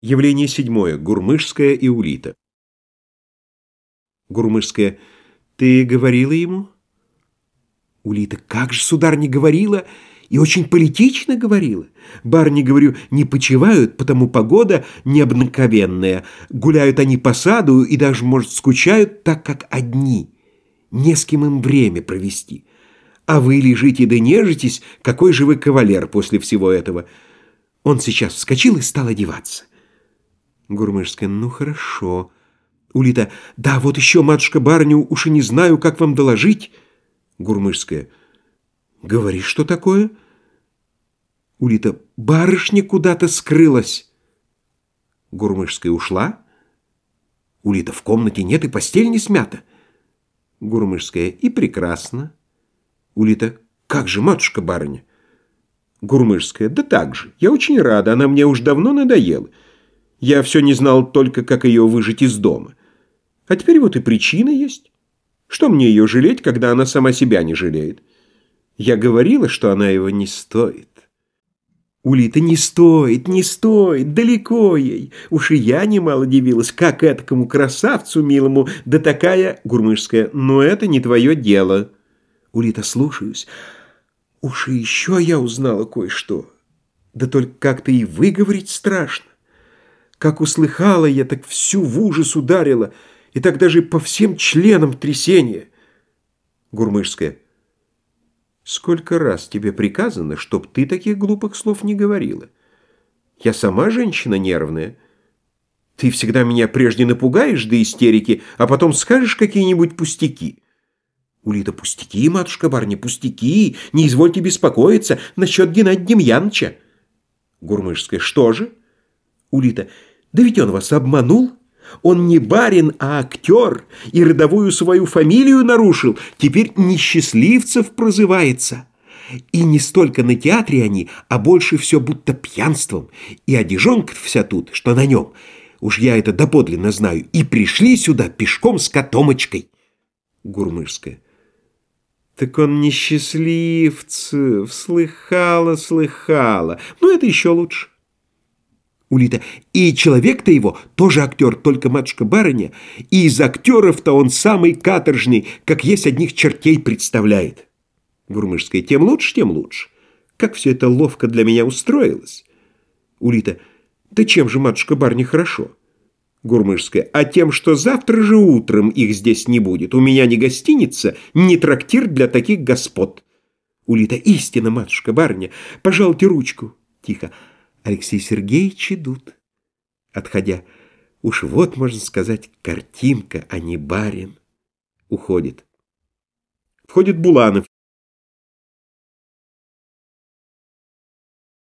Явление седьмое. Гурмышская и Улита. Гурмышская. Ты говорила ему? Улита. Как же, сударь, не говорила? И очень политично говорила. Барни, говорю, не почивают, потому погода необыкновенная. Гуляют они по саду и даже, может, скучают, так как одни. Не с кем им время провести. А вы лежите да нежитесь, какой же вы кавалер после всего этого. Он сейчас вскочил и стал одеваться. Гурмышская, ну хорошо. Улита, да, вот еще, матушка барыню, уж и не знаю, как вам доложить. Гурмышская, говори, что такое? Улита, барышня куда-то скрылась. Гурмышская ушла? Улита, в комнате нет и постель не смята. Гурмышская, и прекрасно. Улита, как же, матушка барыня? Гурмышская, да так же. Я очень рада, она мне уж давно надоела. Я все не знал только, как ее выжить из дома. А теперь вот и причина есть. Что мне ее жалеть, когда она сама себя не жалеет? Я говорила, что она его не стоит. Улита не стоит, не стоит, далеко ей. Уж и я немало дивилась, как этакому красавцу милому, да такая гурмышская. Но это не твое дело. Улита, слушаюсь. Уж и еще я узнала кое-что. Да только как-то и выговорить страшно. Как услыхала я, так всю в ужас ударила, и так даже по всем членам трясения. Гурмышская. Сколько раз тебе приказано, чтоб ты таких глупых слов не говорила? Я сама женщина нервная. Ты всегда меня прежде напугаешь до истерики, а потом скажешь какие-нибудь пустяки. Улита, пустяки, матушка Барни, пустяки, не извольте беспокоиться насчет Геннадия Демьяновича. Гурмышская, что же? Улита, да ведь он вас обманул. Он не барин, а актер, и родовую свою фамилию нарушил. Теперь несчастливцев прозывается. И не столько на театре они, а больше все будто пьянством. И одежонка вся тут, что на нем. Уж я это доподлинно знаю. И пришли сюда пешком с котомочкой. Гурмышская. Так он несчастливцев, слыхала, слыхала. Ну, это еще лучше. Улита. И человек-то его тоже актер, только матушка-барыня. И из актеров-то он самый каторжный, как есть одних чертей представляет. Гурмышская. Тем лучше, тем лучше. Как все это ловко для меня устроилось. Улита. Да чем же, матушка-барыня, хорошо? Гурмышская. А тем, что завтра же утром их здесь не будет. У меня ни гостиница, ни трактир для таких господ. Улита. Истина, матушка-барыня. Пожалуйте ручку. Тихо. Алексей Сергеевич идут. Отходя, уж вот, можно сказать, картинка, а не барин. Уходит. Входит Буланов.